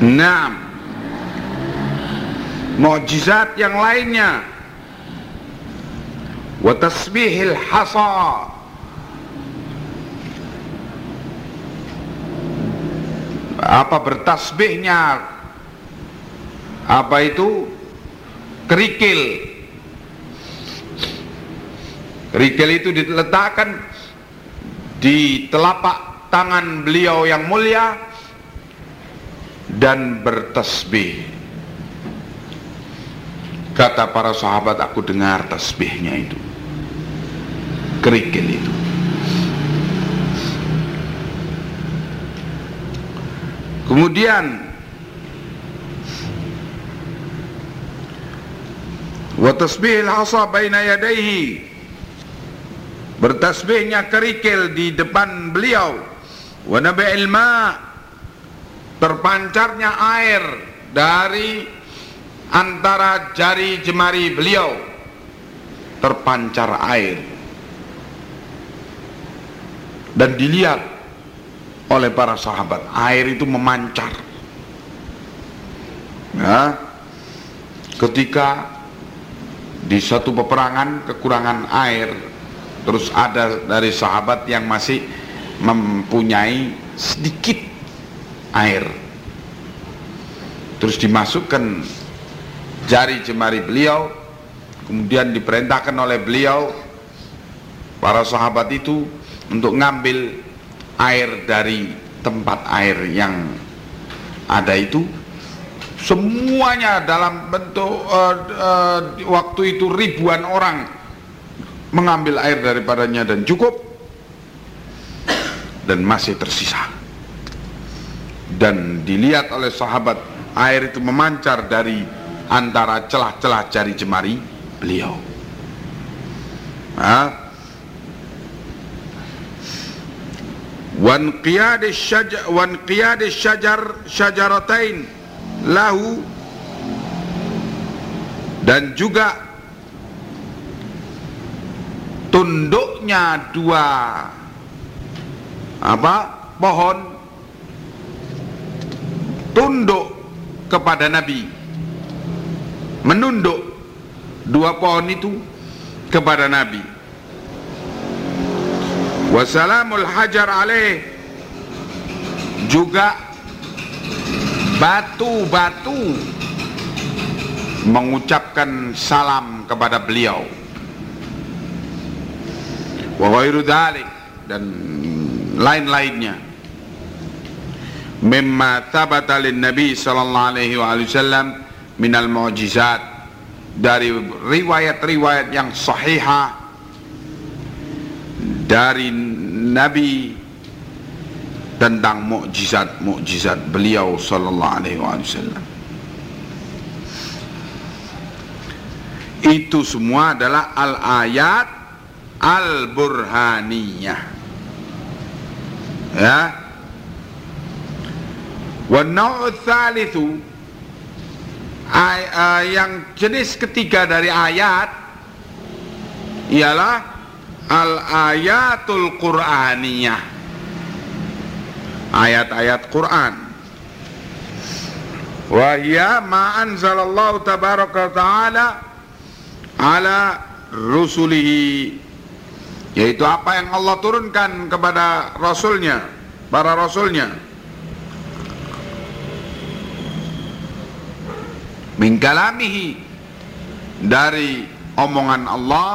Naam. Mukjizat yang lainnya. Wa tasbihil hasa. Apa bertasbihnya? Apa itu? Kerikil. Kerikil itu diletakkan di telapak tangan beliau yang mulia dan bertasbih. Kata para sahabat aku dengar tasbihnya itu. Kerikil itu. Kemudian wa tasbihil hasa baina yadaihi bertasbihnya kerikil di depan beliau. Wa terpancarnya air dari antara jari jemari beliau. Terpancar air. Dan dilihat oleh para sahabat air itu memancar. Ya ketika di satu peperangan kekurangan air terus ada dari sahabat yang masih mempunyai sedikit air. Terus dimasukkan jari jemari beliau kemudian diperintahkan oleh beliau para sahabat itu untuk ngambil air dari tempat air yang ada itu. Semuanya dalam bentuk uh, uh, waktu itu ribuan orang mengambil air daripadanya dan cukup dan masih tersisa dan dilihat oleh sahabat air itu memancar dari antara celah-celah jari jemari beliau. Wan qiyadis syajar wan qiyadis syajar syajaratain lahu dan juga tunduknya dua apa pohon tunduk kepada Nabi. Menunduk dua pohon itu kepada Nabi. Wassalamul hajar alaih. Juga batu-batu mengucapkan salam kepada beliau. Wa dan lain-lainnya mimma thabata lin Nabi sallallahu alaihi wasallam minal mu'jizat dari riwayat-riwayat yang sahihah dari Nabi tentang mukjizat-mukjizat beliau sallallahu alaihi wasallam. Itu semua adalah al-ayat al-burhaniyah. Ya, Wa tsalitsu uh, yang jenis ketiga dari ayat ialah al ayatul qur'aniyah. Ayat-ayat Quran. Wa hiya ma anzalallahu tabaraka taala ala rusulihi. Yaitu apa yang Allah turunkan kepada rasulnya para rasulnya min kalamihi dari omongan Allah.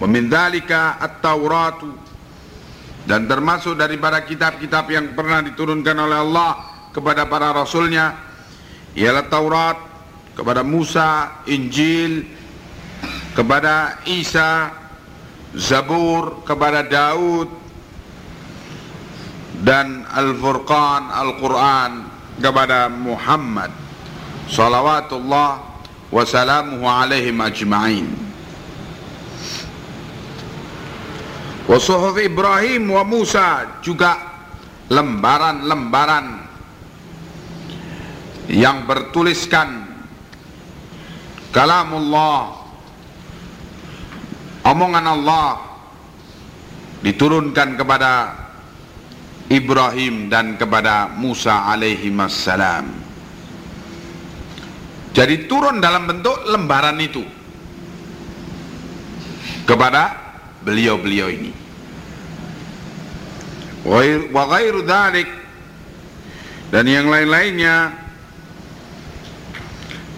Wa min dzalika at-tauratu. Dan termasuk daripada kitab-kitab yang pernah diturunkan oleh Allah kepada para rasulnya ialah Taurat kepada Musa, Injil kepada Isa, Zabur kepada Daud dan Al-Furqan, Al-Quran kepada Muhammad salawatullah wa salamuhu alaihim ajma'in wa suhuf Ibrahim wa Musa juga lembaran-lembaran yang bertuliskan kalamullah omongan Allah diturunkan kepada Ibrahim dan kepada Musa alaihi salam. Jadi turun dalam bentuk lembaran itu kepada beliau-beliau ini. Wa ghairu dhalik dan yang lain-lainnya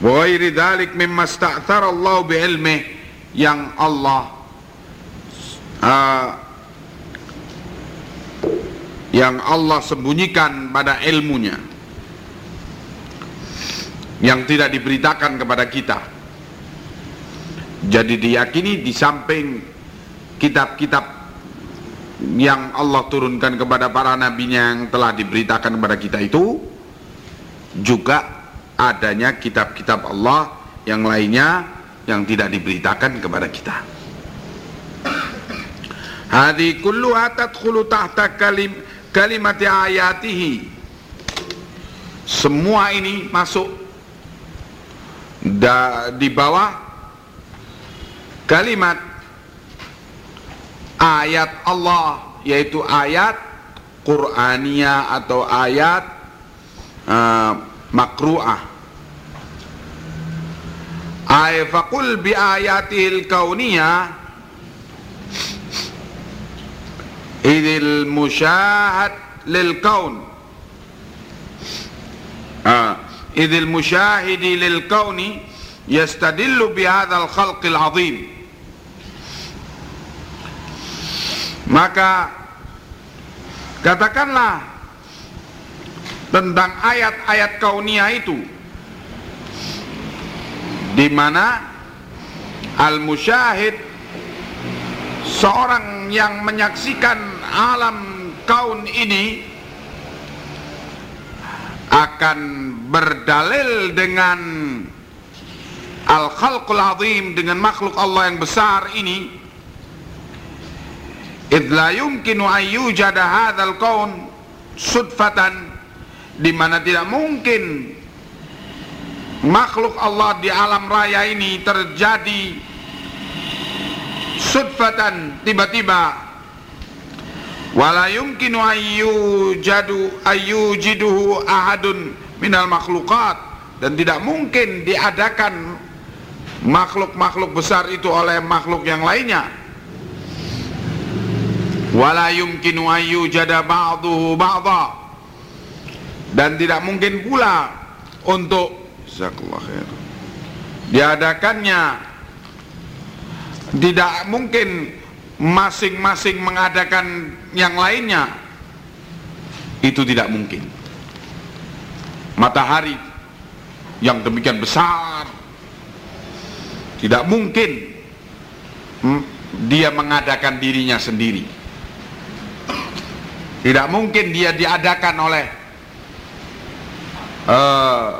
wa ghairi dhalik mimma sta'thara Allah bi ilmih yang Allah uh, yang Allah sembunyikan pada ilmunya yang tidak diberitakan kepada kita. Jadi diyakini di samping kitab-kitab yang Allah turunkan kepada para nabinya yang telah diberitakan kepada kita itu juga adanya kitab-kitab Allah yang lainnya yang tidak diberitakan kepada kita. Hadi kulluha tadkhulu tahta kalim kalimat ayatihi. Semua ini masuk da, di bawah kalimat ayat Allah yaitu ayat Qur'aniyah atau ayat uh, makru'ah. Ay faqul bi ayatil kauniyah idil musyahad lil kaun. Ah idil musyahidi lil kauni yastadillu bi hadzal khalqil azim. Maka katakanlah tentang ayat-ayat kauniyah itu di mana al-musyahid seorang yang menyaksikan alam kaun ini akan berdalil dengan al-khalqul azim dengan makhluk Allah yang besar ini. Idh la yumkinu an yujada hadzal kaun sudfatan di mana tidak mungkin makhluk Allah di alam raya ini terjadi sudfatan tiba-tiba. Wala yumkinu ayyujadu ayyujiduhu ahadun minal makhlukat dan tidak mungkin diadakan makhluk-makhluk besar itu oleh makhluk yang lainnya. Wala yumkinu ayyujada ba'duhu ba'dha. Dan tidak mungkin pula untuk jazakallah khair diadakannya tidak mungkin masing-masing mengadakan yang lainnya. Itu tidak mungkin. Matahari yang demikian besar tidak mungkin hmm, dia mengadakan dirinya sendiri. Tidak mungkin dia diadakan oleh eh,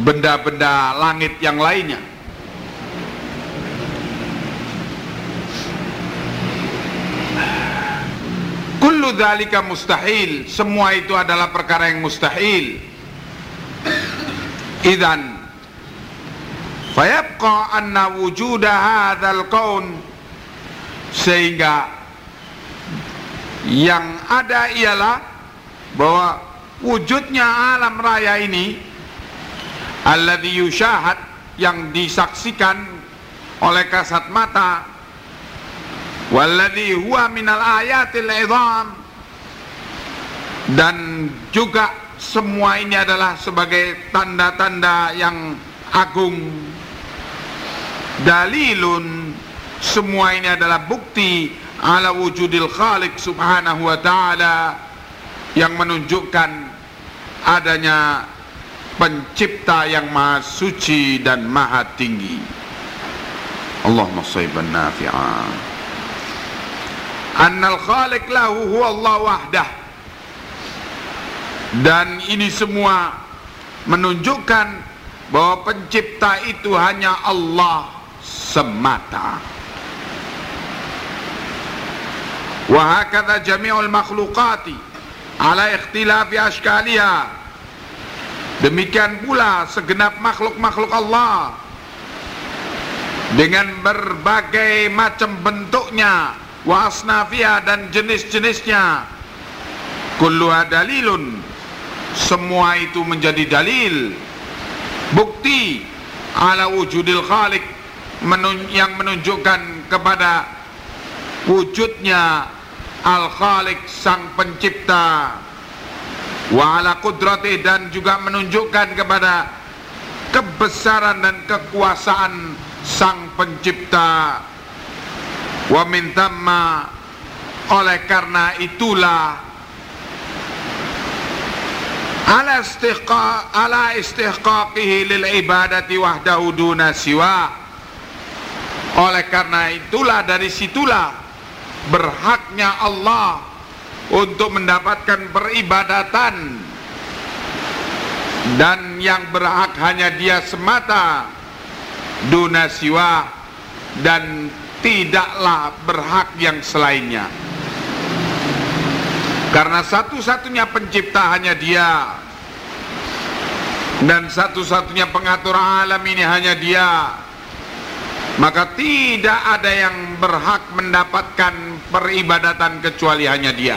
benda-benda uh, langit yang lainnya Kullu dzalika mustahil, semua itu adalah perkara yang mustahil. Idan fayabqa anna wujuda hadzal kaun sehingga yang ada ialah bahwa wujudnya alam raya ini alladhi yushahad yang disaksikan oleh kasat mata walladhi huwa minal ayatil idham dan juga semua ini adalah sebagai tanda-tanda yang agung. Dalilun semua ini adalah bukti ala wujudil khaliq subhanahu wa ta'ala yang menunjukkan adanya pencipta yang maha suci dan maha tinggi. Allahumma sayyiban nafi'ah annal khaliq lahu huwa Allah wahdah. Dan ini semua menunjukkan bahwa pencipta itu hanya Allah semata. Wa hakadha jami'ul makhluqati ala ikhtilafi ashkaliha. Demikian pula segenap makhluk-makhluk Allah dengan berbagai macam bentuknya wa asnafia dan jenis-jenisnya. Kulluha dalilun. Semua itu menjadi dalil. Bukti ala wujudil khalik yang menunjukkan kepada wujudnya al khalik sang pencipta. Wa ala dan juga menunjukkan kepada kebesaran dan kekuasaan sang pencipta wa min thamma oleh karena itulah ala istiqa ala istihqaqihi lil ibadati wahdahu duna siwa. Oleh karena itulah dari situlah berhaknya Allah untuk mendapatkan peribadatan. Dan yang berhak hanya dia semata duna siwa. Dan tidaklah berhak yang selainnya. Karena satu-satunya pencipta hanya dia. Dan satu-satunya pengatur alam ini hanya dia. Maka tidak ada yang berhak mendapatkan peribadatan kecuali hanya dia.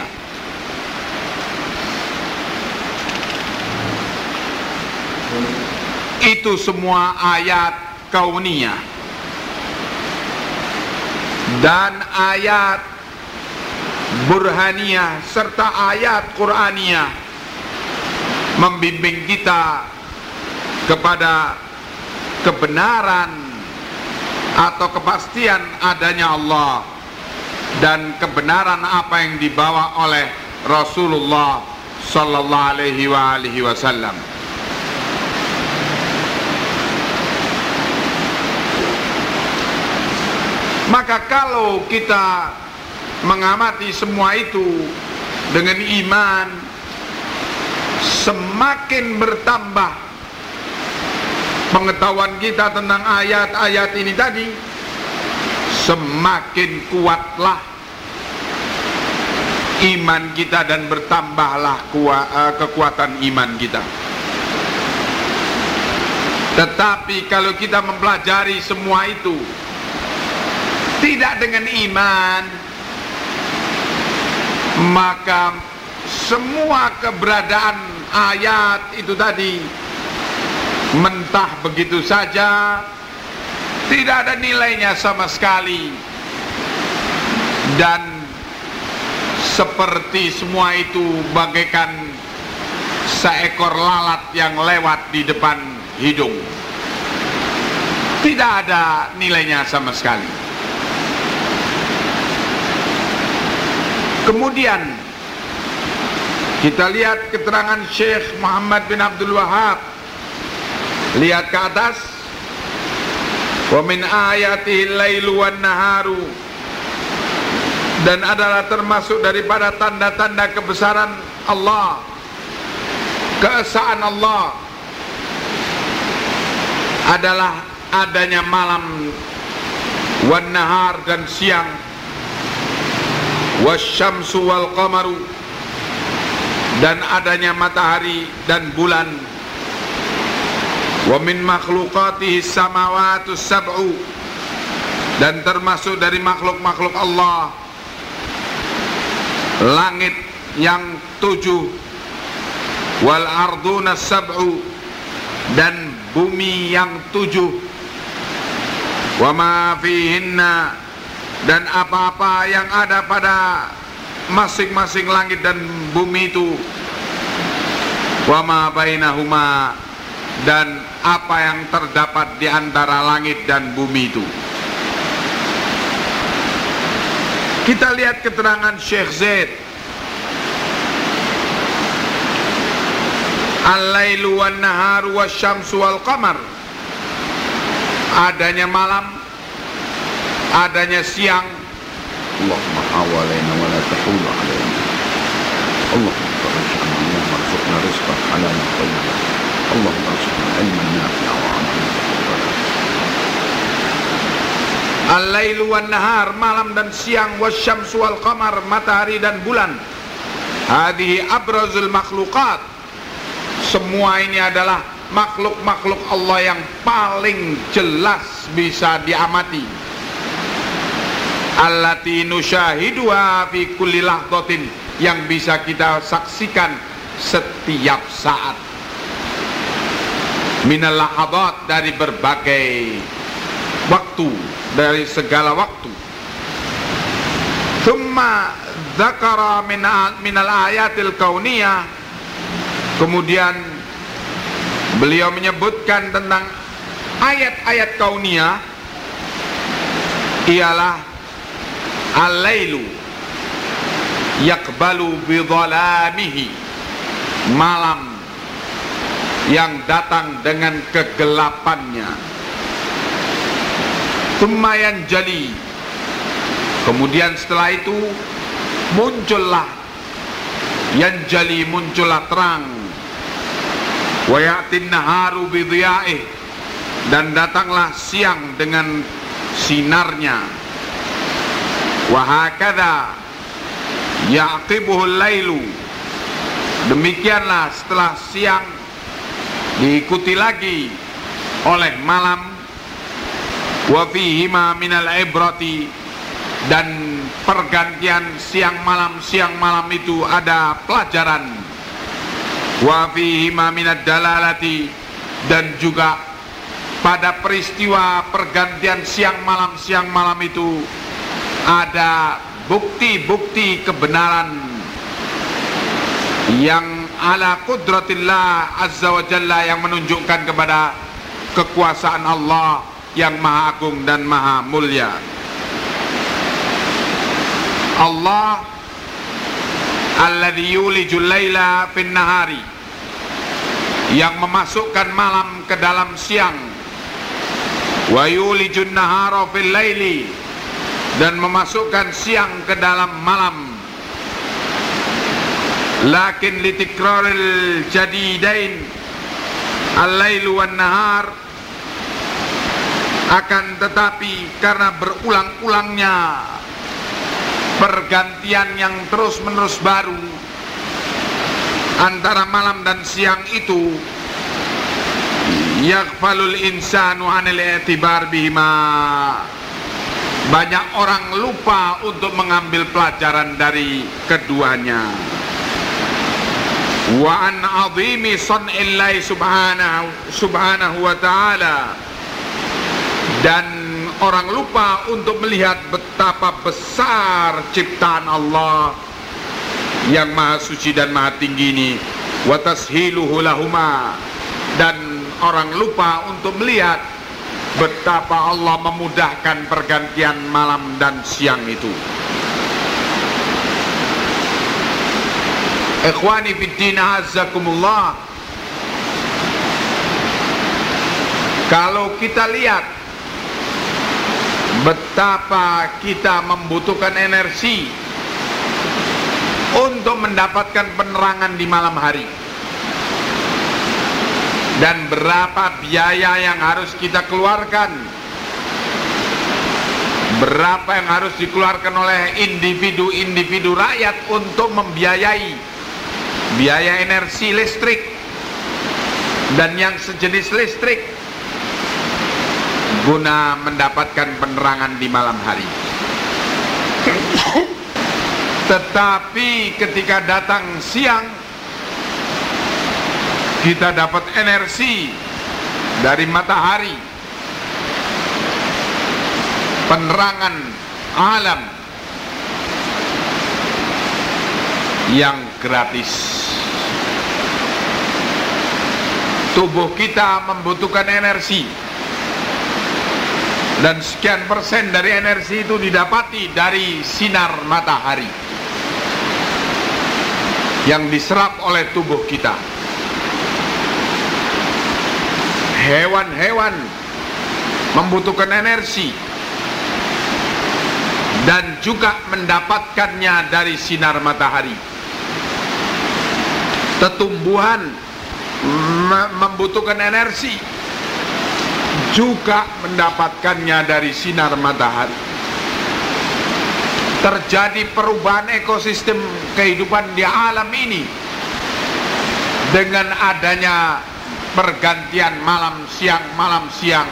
Itu semua ayat kauniyah dan ayat burhaniyah serta ayat Qur'aniyah membimbing kita kepada kebenaran atau kepastian adanya Allah dan kebenaran apa yang dibawa oleh Rasulullah sallallahu alaihi wasallam. Maka kalau kita mengamati semua itu dengan iman semakin bertambah pengetahuan kita tentang ayat-ayat ini tadi semakin kuatlah iman kita dan bertambahlah eh, kekuatan iman kita. Tetapi kalau kita mempelajari semua itu tidak dengan iman. Maka semua keberadaan ayat itu tadi mentah begitu saja. Tidak ada nilainya sama sekali. Dan seperti semua itu bagaikan seekor lalat yang lewat di depan hidung. Tidak ada nilainya sama sekali Kemudian kita lihat keterangan Syekh Muhammad bin Abdul Wahab. Lihat ke atas. Wa min ayatihi lailu wan naharu. Dan adalah termasuk daripada tanda-tanda kebesaran Allah. Keesaan Allah adalah adanya malam wan nahar dan siang wasyamsu wal qamaru. Dan adanya matahari dan bulan. Wa min makhluqatihi samawati sab'u. Dan termasuk dari makhluk-makhluk Allah. Langit yang tujuh. Wal arduna sab'u. Dan bumi yang tujuh. Wa ma fihinna dan apa-apa yang ada pada masing-masing langit dan bumi itu wama bainahuma dan apa yang terdapat di antara langit dan bumi itu. Kita lihat keterangan Syekh Zaid. Al-lailu wan naharu wasyamsu wal qamar. Adanya malam adanya siang. Allahumma hawalaina wa la tahulu alaina Allahumma faraj'ana Allahumma arzuqna rizqan halalan tayyiban Allahumma ilman nafi'a wa amalan Al-lailu wan nahar malam dan siang wasyamsu wal qamar matahari dan bulan. Hadhihi abrazul makhluqat. Semua ini adalah makhluk-makhluk Allah yang paling jelas bisa diamati allati nusyahiduha fi kulli lahdatin. Yang bisa kita saksikan setiap saat. Minal lahadat dari berbagai waktu dari segala waktu. Thumma dzakara min minal ayatil kauniyah. Kemudian beliau menyebutkan tentang ayat-ayat kauniyah. Ialah al-lailu yakbalu bidhalamihi malam yang datang dengan kegelapannya. Tumayan jali Kemudian setelah itu Muncullah. Yang jali muncullah terang. Wayatin naharu bidhiyaih Dan datanglah siang dengan sinarnya Wahakada Yaqibuhul lailu Demikianlah setelah siang diikuti lagi oleh malam. Wa fihima minal ibrati dan pergantian siang malam. Siang malam itu ada pelajaran. Wa fihima minad dalalati dan juga pada peristiwa pergantian siang malam. Siang malam itu ada bukti-bukti kebenaran yang ala kudratillah azza wa jalla yang menunjukkan kepada kekuasaan Allah yang maha agung dan maha mulia. Allah alladhi yulijul laila fin nahari yang memasukkan malam ke dalam siang. Wa yulijun nahara fil laili dan memasukkan siang ke dalam malam. Lakin litikraril jadidain al-lailu wan nahar akan tetapi karena berulang-ulangnya pergantian yang terus-menerus baru antara malam dan siang itu yaghfalul insanu anil i'tibar bihima banyak orang lupa untuk mengambil pelajaran dari keduanya. Wa an azimi sun'illahi subhanahu subhanahu wa ta'ala. Dan orang lupa untuk melihat betapa besar ciptaan Allah yang maha suci dan maha tinggi ini. Wa tashiluhu lahuma. Dan orang lupa untuk melihat betapa Allah memudahkan pergantian malam dan siang itu. Ikhwani fiddin azzakumullah Kalau kita lihat Betapa kita membutuhkan energi Untuk mendapatkan penerangan di malam hari Dan berapa biaya yang harus kita keluarkan? Berapa yang harus dikeluarkan oleh individu-individu rakyat Untuk membiayai biaya energi listrik dan yang sejenis listrik guna mendapatkan penerangan di malam hari? Tetapi ketika datang siang kita dapat energi dari matahari. Penerangan alam yang gratis. Tubuh kita membutuhkan energi. Dan sekian persen dari energi itu didapati dari sinar matahari yang diserap oleh tubuh kita hewan-hewan membutuhkan energi dan juga mendapatkannya dari sinar matahari. Tetumbuhan membutuhkan energi juga mendapatkannya dari sinar matahari. Terjadi perubahan ekosistem kehidupan di alam ini dengan adanya pergantian malam siang malam siang.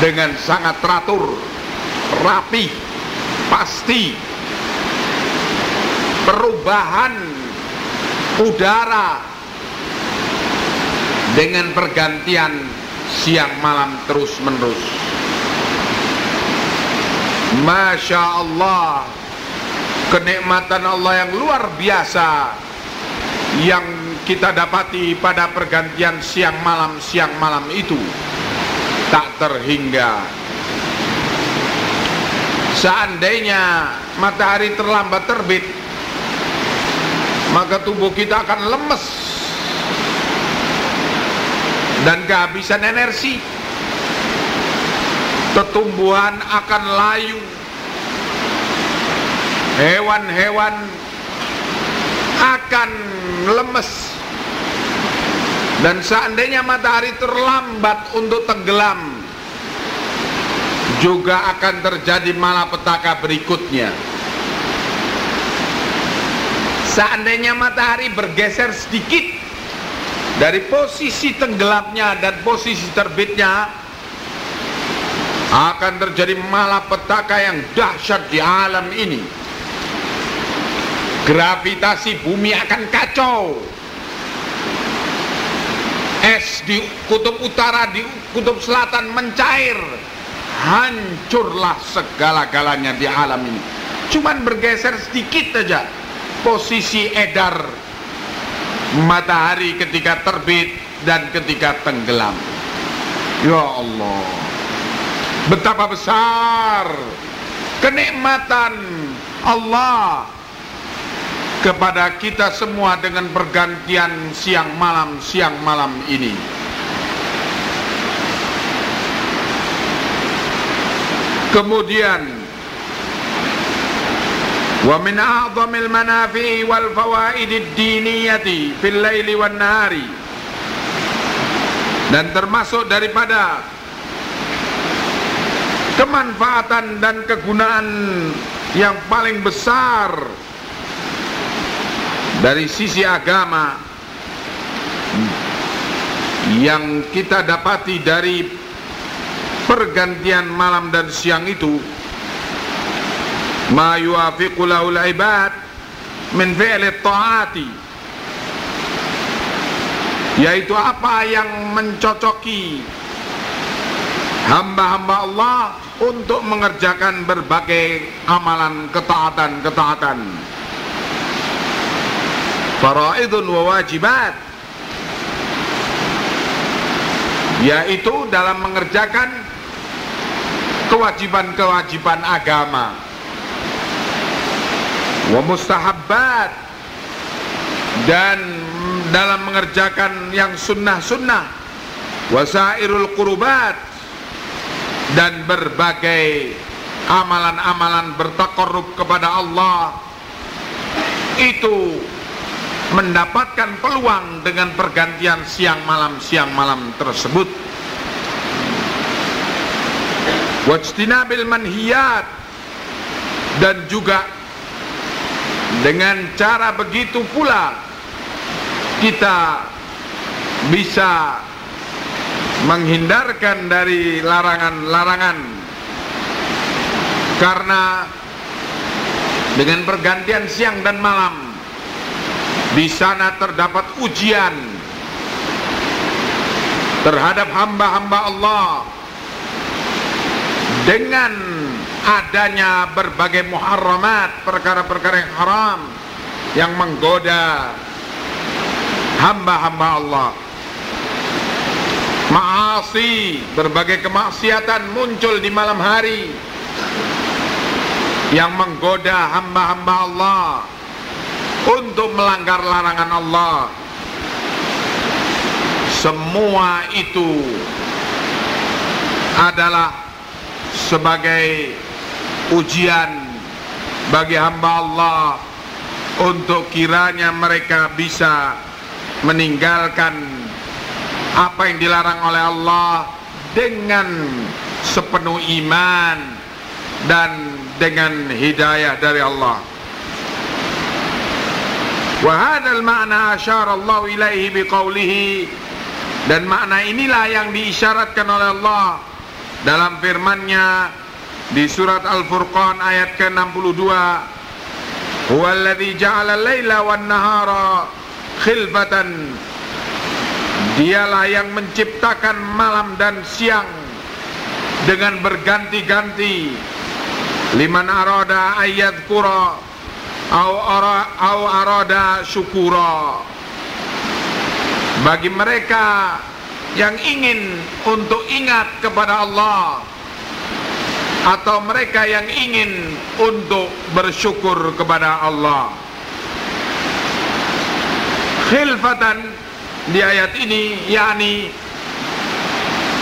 Dengan sangat teratur rapi pasti. Perubahan udara. Dengan pergantian siang malam terus menerus. Masya Allah kenikmatan Allah yang luar biasa. Yang kita dapati pada pergantian siang malam siang malam itu tak terhingga. Seandainya matahari terlambat terbit maka tubuh kita akan lemes dan kehabisan energi. Tetumbuhan akan layu. Hewan-hewan akan lemes dan seandainya matahari terlambat untuk tenggelam juga akan terjadi malapetaka berikutnya. Seandainya matahari bergeser sedikit dari posisi tenggelamnya dan posisi terbitnya akan terjadi malapetaka yang dahsyat di alam ini. Gravitasi bumi akan kacau es di kutub utara di kutub selatan mencair. Hancurlah segala-galanya di alam ini. Cuman bergeser sedikit saja posisi edar matahari ketika terbit dan ketika tenggelam. Ya Allah. Betapa besar kenikmatan Allah kepada kita semua dengan pergantian siang malam siang malam ini. Kemudian wa min a'dhamil manafi'i wal fawaidid diniyati fil laili wan nahari dan termasuk daripada kemanfaatan dan kegunaan yang paling besar dari sisi agama yang kita dapati dari pergantian malam dan siang itu ma yuafiqu lahul ibad min fi'li ta'ati yaitu apa yang mencocoki hamba-hamba Allah untuk mengerjakan berbagai amalan ketaatan-ketaatan faraidun wa wajibat. Yaitu dalam mengerjakan kewajiban-kewajiban agama. Wa mustahabbat. Dan dalam mengerjakan yang sunnah-sunnah. Wasairul qurubat. Dan berbagai amalan-amalan bertakarrub kepada Allah. Itu mendapatkan peluang dengan pergantian siang malam siang malam tersebut. Wajtinabil manhiyat. Dan juga dengan cara begitu pula kita bisa menghindarkan dari larangan-larangan. Karena dengan pergantian siang dan malam di sana terdapat ujian terhadap hamba-hamba Allah dengan adanya berbagai muharramat perkara-perkara yang haram yang menggoda hamba-hamba Allah. Maasi, berbagai kemaksiatan muncul di malam hari yang menggoda hamba-hamba Allah untuk melanggar larangan Allah. Semua itu adalah sebagai ujian bagi hamba Allah untuk kiranya mereka bisa meninggalkan apa yang dilarang oleh Allah dengan sepenuh iman dan dengan hidayah dari Allah. Wa hadzal ma'na asyara Allah ilaihi biqaulihi. Dan makna inilah yang diisyaratkan oleh Allah dalam firman-Nya di surat Al-Furqan ayat ke-62. Huwallazi ja'ala al-laila wan nahara khilfatan. Dialah yang menciptakan malam dan siang dengan berganti-ganti. Liman arada ayat kura au ara au arada syukura. Bagi mereka yang ingin untuk ingat kepada Allah atau mereka yang ingin untuk bersyukur kepada Allah. Khilfatan di ayat ini yakni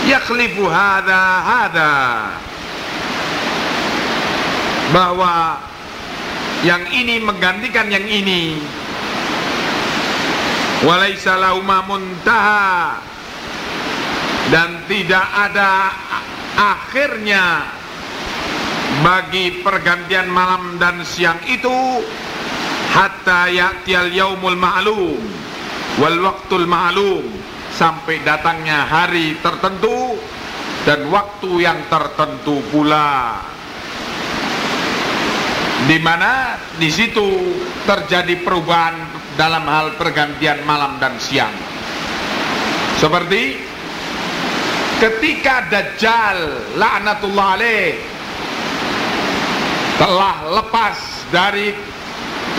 yakhlifu hadha hadha bahwa yang ini menggantikan yang ini. Walaisa muntaha. Dan tidak ada akhirnya bagi pergantian malam dan siang itu hatta ya'tiyal yaumul ma'lum wal waqtul ma'lum sampai datangnya hari tertentu dan waktu yang tertentu pula di mana di situ terjadi perubahan dalam hal pergantian malam dan siang. Seperti ketika Dajjal laknatullah alaih telah lepas dari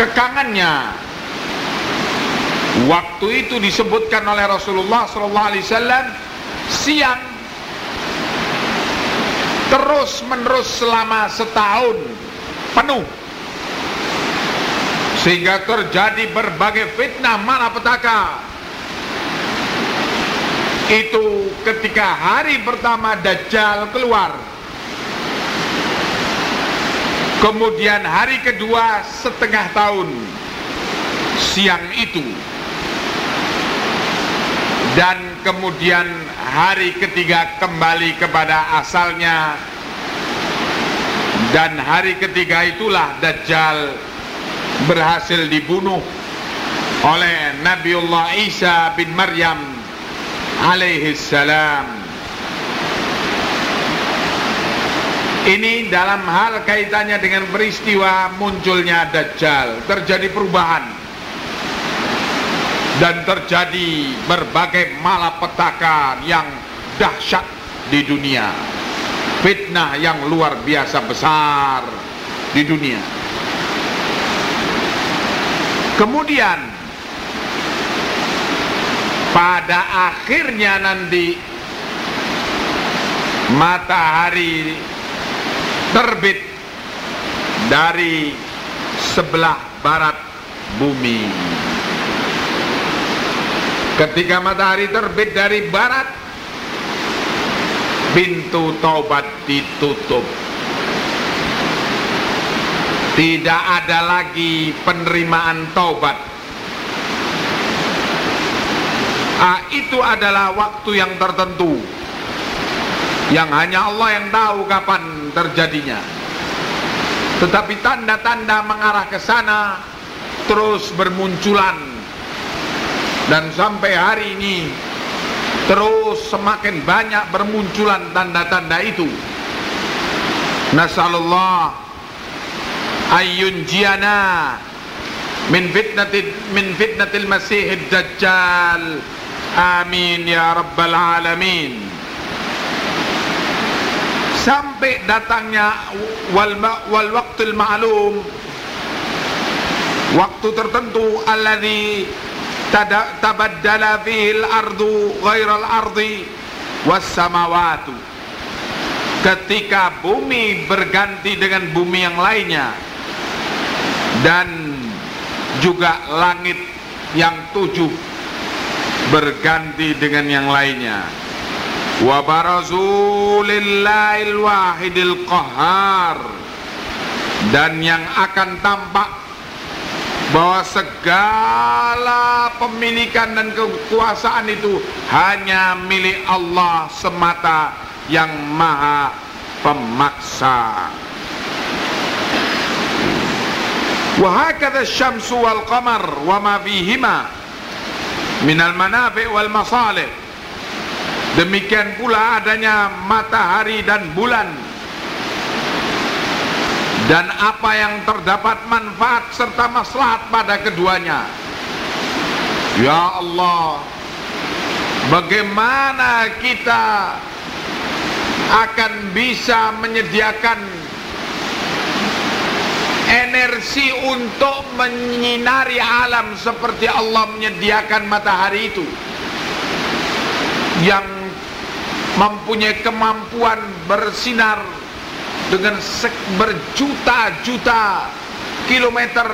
kekangannya. Waktu itu disebutkan oleh Rasulullah SAW siang terus menerus selama setahun penuh. Sehingga terjadi berbagai fitnah malapetaka. Itu ketika hari pertama Dajjal keluar. Kemudian hari kedua setengah tahun siang itu. Dan kemudian hari ketiga kembali kepada asalnya dan hari ketiga itulah Dajjal berhasil dibunuh oleh Nabiullah Isa bin Maryam alaihi salam. Ini dalam hal kaitannya dengan peristiwa munculnya Dajjal. Terjadi perubahan Dan terjadi berbagai malapetaka yang dahsyat di dunia Fitnah yang luar biasa besar di dunia Kemudian Pada akhirnya nanti Matahari terbit dari sebelah barat bumi. Ketika matahari terbit dari barat, pintu taubat ditutup. Tidak ada lagi penerimaan taubat. Ah, itu adalah waktu yang tertentu yang hanya Allah yang tahu kapan terjadinya. Tetapi tanda-tanda mengarah ke sana terus bermunculan dan sampai hari ini terus semakin banyak bermunculan tanda-tanda itu. Nasallallahu ayyun jiana min fitnatil min fitnatil masihid dajjal. Amin ya rabbal alamin. Sampai datangnya wal, wal waktul ma'lum. Waktu tertentu alladhi tabaddala fihi al-ardu ghairal ardi was samawatu. Ketika bumi berganti dengan bumi yang lainnya dan juga langit yang tujuh berganti dengan yang lainnya. Wa barazu wahidil qahar dan yang akan tampak bahwa segala pemilikan dan kekuasaan itu hanya milik Allah semata yang maha pemaksa. Wahakadha syamsu wal qamar wa ma fihima minal manafi' wal masalih. Demikian pula adanya matahari dan bulan dan apa yang terdapat manfaat serta maslahat pada keduanya? Ya Allah Bagaimana kita akan bisa menyediakan energi untuk menyinari alam seperti Allah menyediakan matahari itu? Yang mempunyai kemampuan bersinar dengan berjuta-juta kilometer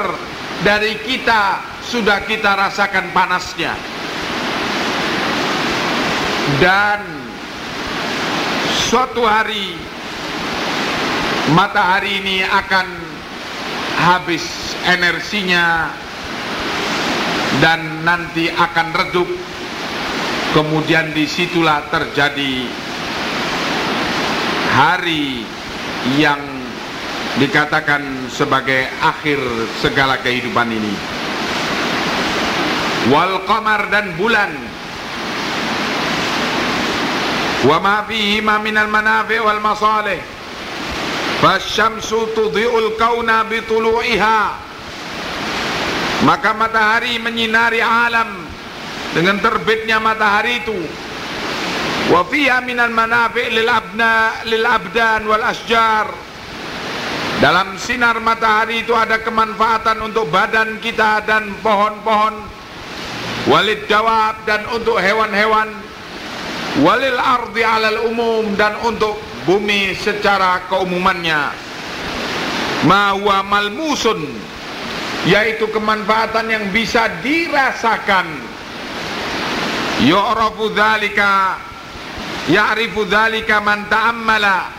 dari kita sudah kita rasakan panasnya. Dan suatu hari matahari ini akan habis energinya dan nanti akan redup. Kemudian di situlah terjadi hari yang dikatakan sebagai akhir segala kehidupan ini. Wal qamar dan bulan. Wa ma fihi ma minal manafi' wal masalih. Fasyamsu tudhi'ul kauna bitulu'iha. Maka matahari menyinari alam dengan terbitnya matahari itu wa fiha minal manafi' lil abna lil abdan wal asjar dalam sinar matahari itu ada kemanfaatan untuk badan kita dan pohon-pohon. Walid dawab dan untuk hewan-hewan. Walil ardi alal umum dan untuk bumi secara keumumannya. Ma huwa malmusun yaitu kemanfaatan yang bisa dirasakan. Yu'rafu dzalika ya'rifu dzalika man ta'ammala.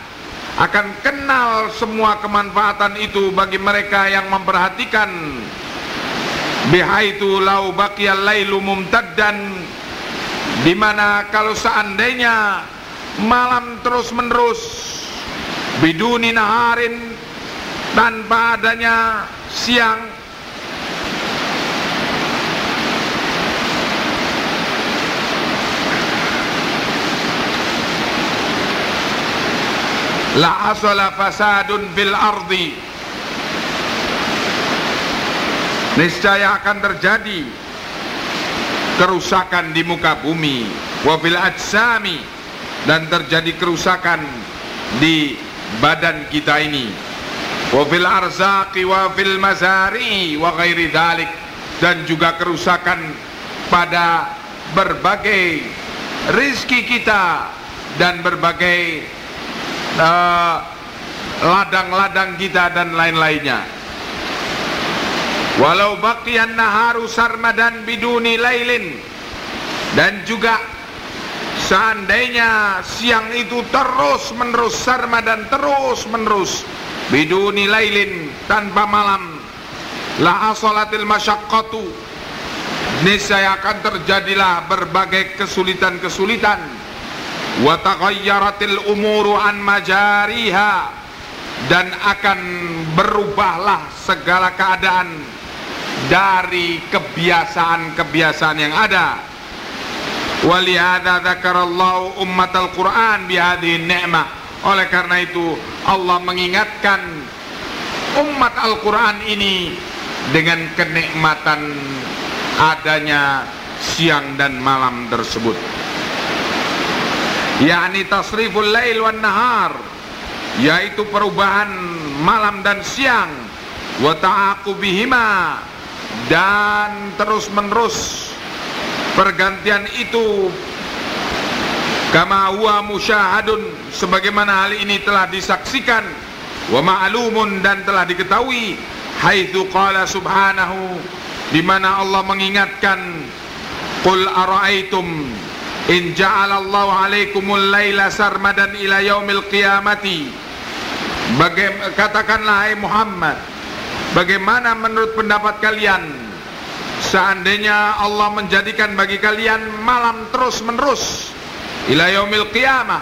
Akan kenal semua kemanfaatan itu bagi mereka yang memperhatikan. Bihaitu lau baqiyal lailu mumtaddan. Di mana kalau seandainya malam terus menerus biduni naharin tanpa adanya siang la asala fasadun fil ardi. Niscaya akan terjadi kerusakan di muka bumi. Wa fil ajsami. Dan terjadi kerusakan di badan kita ini. Wa fil arzaqi wa fil mazari wa ghairi dhalik. Dan juga kerusakan pada berbagai rizki kita dan berbagai ladang-ladang uh, kita dan lain-lainnya. Walau baqiyan naharu sarmadan biduni lailin. Dan juga seandainya siang itu terus menerus sarmadan terus menerus biduni lailin tanpa malam. La asalatil masyaqqatu. Niscaya akan terjadilah berbagai kesulitan-kesulitan wa taghayyaratil umuru an majariha. Dan akan berubahlah segala keadaan dari kebiasaan-kebiasaan yang ada. Walihada dzakarallahu ummatal quran bihadhihi ni'mah. Oleh karena itu Allah mengingatkan umat Al-Quran ini dengan kenikmatan adanya siang dan malam tersebut yakni tasriful lail wan nahar yaitu perubahan malam dan siang wa ta'aqubihima dan terus menerus pergantian itu. Kama huwa musyahadun sebagaimana hal ini telah disaksikan wa ma'lumun dan telah diketahui haitsu qala subhanahu di mana Allah mengingatkan qul ara'aitum in ja'alallahu alaikumul laila sarmadan ila yaumil qiyamati. Katakanlah hai Muhammad bagaimana menurut pendapat kalian? Seandainya Allah menjadikan bagi kalian malam terus menerus ila yaumil qiyamah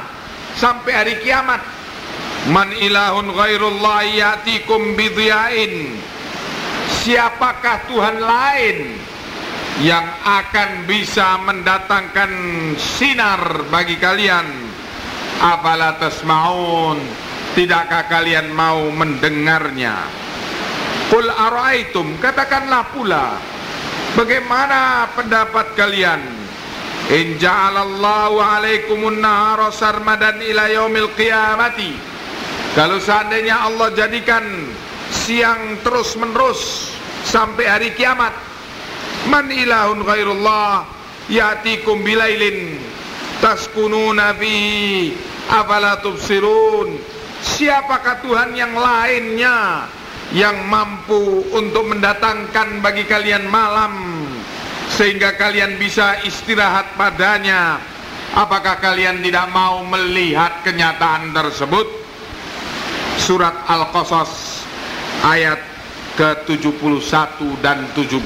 sampai hari kiamat man ilahun ghairullah yatikum bidhiyain siapakah Tuhan lain yang akan bisa mendatangkan sinar bagi kalian afala tasma'un Tidakkah kalian mau mendengarnya? Qul ara'aitum, katakanlah pula, bagaimana pendapat kalian? In ja'alallahu alaikumun nahara sarmadan ila yaumil qiyamati. Kalau seandainya Allah jadikan siang terus menerus sampai hari kiamat. Man ilahun ghairullah yatikum bilailin taskununa fi afala tubsirun. Siapakah Tuhan yang lainnya yang mampu untuk mendatangkan bagi kalian malam sehingga kalian bisa istirahat padanya apakah kalian tidak mau melihat kenyataan tersebut surat Al-Qasas ayat ke-71 dan 72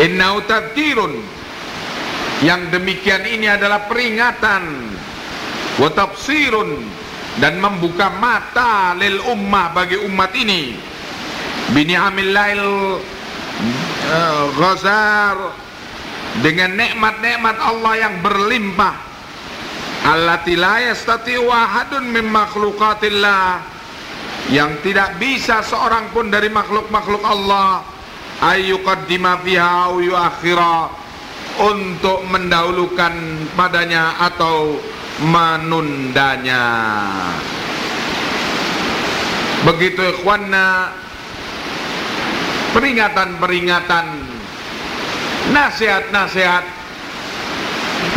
Innau tadkirun yang demikian ini adalah peringatan. Wa dan membuka mata lil ummah bagi umat ini. Bini'amillail uh, ghazar. Dengan nikmat-nikmat Allah yang berlimpah. Allati la yastati'u ahadun min makhluqatillah yang tidak bisa seorang pun dari makhluk-makhluk Allah ayyuqaddima fiha au untuk mendahulukan padanya atau menundanya. Begitu ikhwanna peringatan-peringatan nasihat-nasihat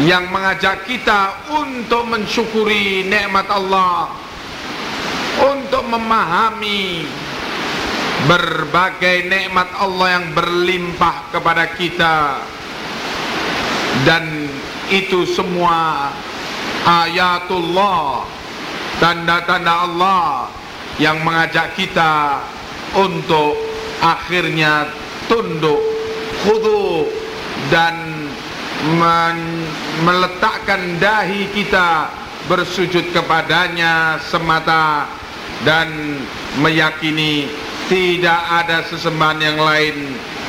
yang mengajak kita untuk mensyukuri nikmat Allah untuk memahami berbagai nikmat Allah yang berlimpah kepada kita. Dan itu semua ayatullah tanda-tanda Allah yang mengajak kita untuk akhirnya tunduk khudu dan meletakkan dahi kita bersujud kepadanya semata dan meyakini tidak ada sesembahan yang lain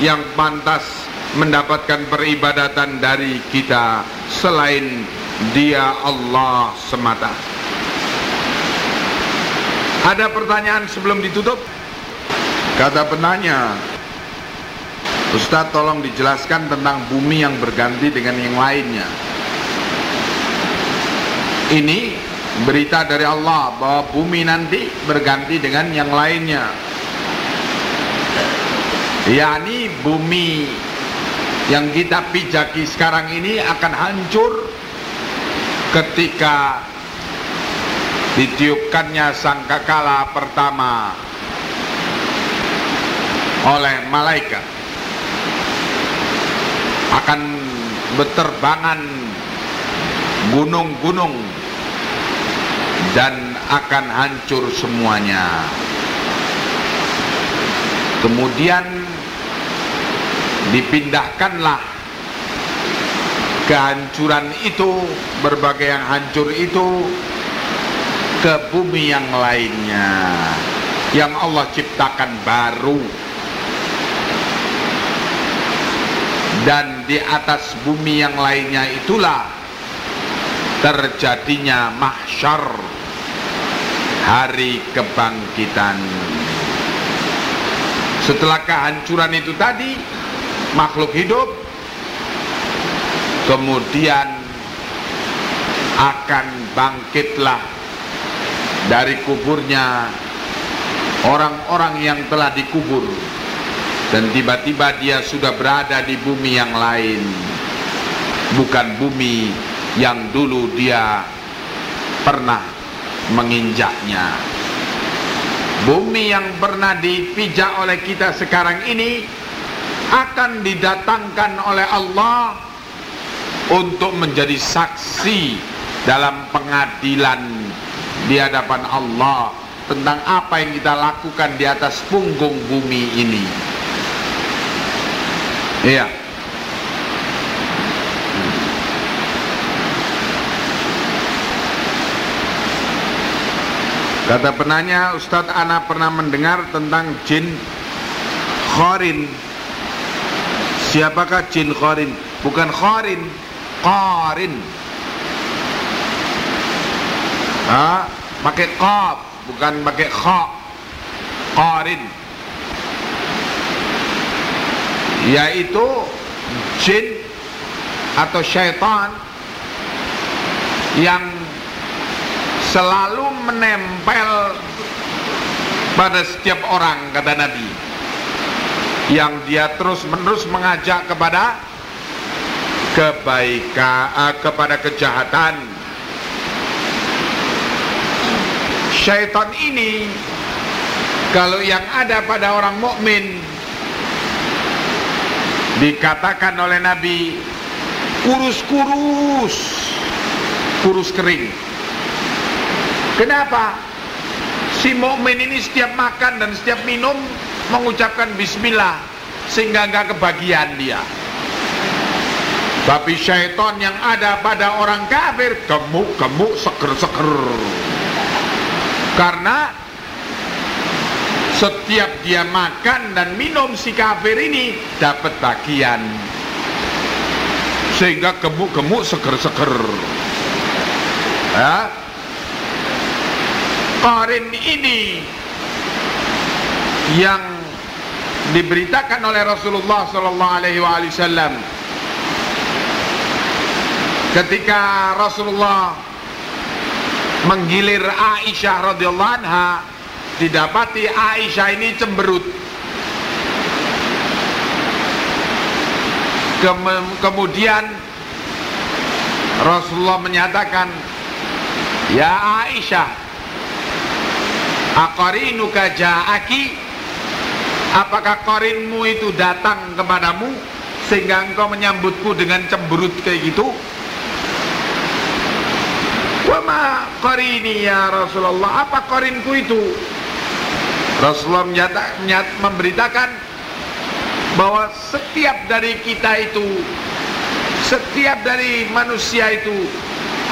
yang pantas mendapatkan peribadatan dari kita selain dia Allah semata. Ada pertanyaan sebelum ditutup? Kata penanya Ustadz tolong dijelaskan tentang bumi yang berganti dengan yang lainnya. Ini berita dari Allah bahwa bumi nanti berganti dengan yang lainnya. Yakni bumi yang kita pijaki sekarang ini akan hancur ketika ditiupkannya sangkakala pertama oleh malaikat. Akan berterbangan gunung-gunung dan akan hancur semuanya. Kemudian dipindahkanlah kehancuran itu berbagai yang hancur itu ke bumi yang lainnya yang Allah ciptakan baru. Dan di atas bumi yang lainnya itulah terjadinya mahsyar hari kebangkitan. Setelah kehancuran itu tadi makhluk hidup kemudian akan bangkitlah dari kuburnya orang-orang yang telah dikubur dan tiba-tiba dia sudah berada di bumi yang lain bukan bumi yang dulu dia pernah menginjaknya bumi yang pernah dipijak oleh kita sekarang ini akan didatangkan oleh Allah untuk menjadi saksi dalam pengadilan di hadapan Allah tentang apa yang kita lakukan di atas punggung bumi ini. Iya. Kata penanya, Ustadz Ana pernah mendengar tentang jin khorin. Siapakah jin khorin? Bukan khorin, qarin ah, pakai qaf bukan pakai kha qarin yaitu jin atau syaitan yang selalu menempel pada setiap orang kata Nabi yang dia terus menerus mengajak kepada kebaikan uh, kepada kejahatan. Syaitan ini kalau yang ada pada orang mukmin dikatakan oleh Nabi kurus-kurus kurus kering kenapa? Si mukmin ini setiap makan dan setiap minum mengucapkan bismillah sehingga enggak kebagian dia. Tapi syaitan yang ada pada orang kafir gemuk-gemuk seger-seger. Karena setiap dia makan dan minum si kafir ini dapat bagian. Sehingga gemuk-gemuk seger-seger. Ya Qarin ini yang diberitakan oleh Rasulullah sallallahu alaihi wasallam. Ketika Rasulullah menggilir Aisyah radhiyallahu anha didapati Aisyah ini cemberut. Kem kemudian Rasulullah menyatakan Ya Aisyah Aqarinuka ja'aki? Apakah korinmu itu datang kepadamu Sehingga engkau menyambutku dengan cemberut kayak gitu? Wama korini ya Rasulullah Apa korinku itu? Rasulullah menyata, menyata, memberitakan Bahwa setiap dari kita itu Setiap dari manusia itu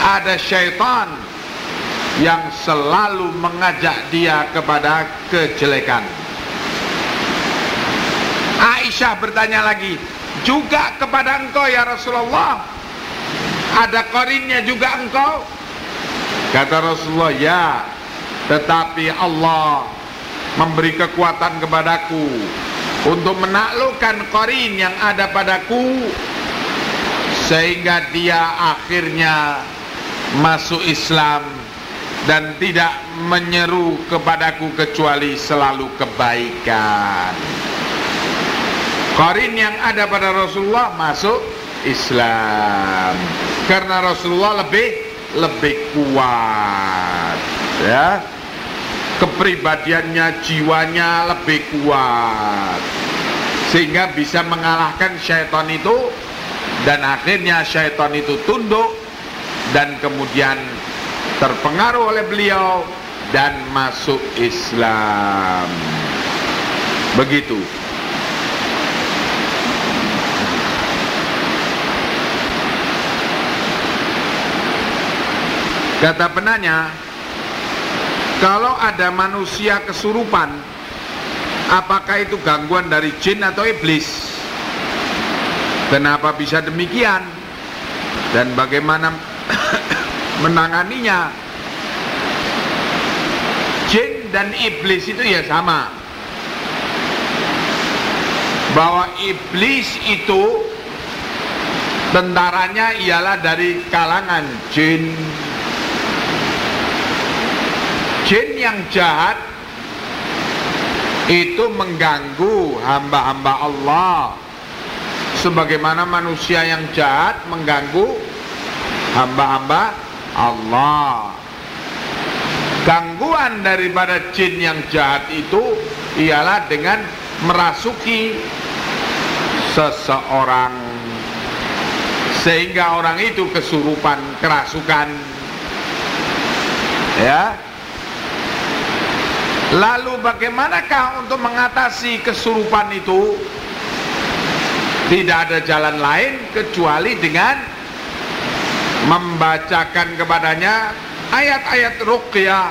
Ada syaitan yang selalu mengajak dia kepada kejelekan. Aisyah bertanya lagi juga kepada engkau ya Rasulullah? Ada korinnya juga engkau? Kata Rasulullah ya tetapi Allah memberi kekuatan kepadaku untuk menaklukkan korin yang ada padaku sehingga dia akhirnya masuk Islam dan tidak menyeru kepadaku kecuali selalu kebaikan. Korin yang ada pada Rasulullah masuk Islam. Karena Rasulullah lebih lebih kuat ya. Kepribadiannya jiwanya lebih kuat. Sehingga bisa mengalahkan syaitan itu. Dan akhirnya syaitan itu tunduk. Dan kemudian terpengaruh oleh beliau dan masuk Islam. Begitu. Kata penanya kalau ada manusia kesurupan apakah itu gangguan dari jin atau iblis? Kenapa bisa demikian? Dan bagaimana menanganinya. Jin dan iblis itu ya sama. Bahwa iblis itu tentaranya ialah dari kalangan jin. Jin yang jahat itu mengganggu hamba-hamba Allah. Sebagaimana manusia yang jahat mengganggu hamba-hamba Allah. Gangguan daripada jin yang jahat itu ialah dengan merasuki seseorang. Sehingga orang itu kesurupan kerasukan. Ya. Lalu bagaimanakah untuk mengatasi kesurupan itu? Tidak ada jalan lain kecuali dengan membacakan kepadanya ayat-ayat ruqyah.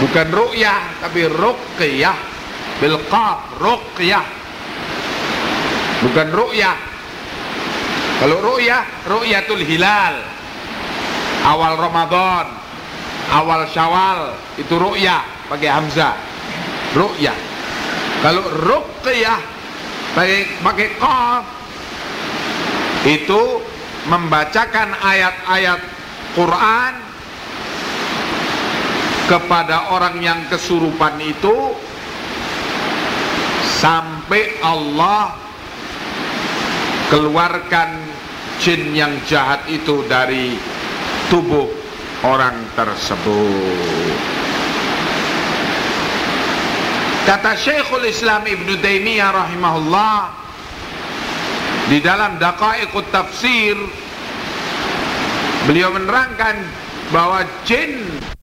Bukan ru'yah tapi ruqyah. Bil qaf ruqyah. Bukan ru'yah kalau ru'yah ru'yatul hilal. Awal Ramadan awal Syawal itu ru'yah pakai Hamzah. Ru'yah kalau ruqyah pakai pakai qaf itu membacakan ayat-ayat Quran kepada orang yang kesurupan itu sampai Allah keluarkan jin yang jahat itu dari tubuh orang tersebut. Kata Syekhul Islam Ibn Taimiyah rahimahullah di dalam Daqaiqut Tafsir beliau menerangkan bahwa jin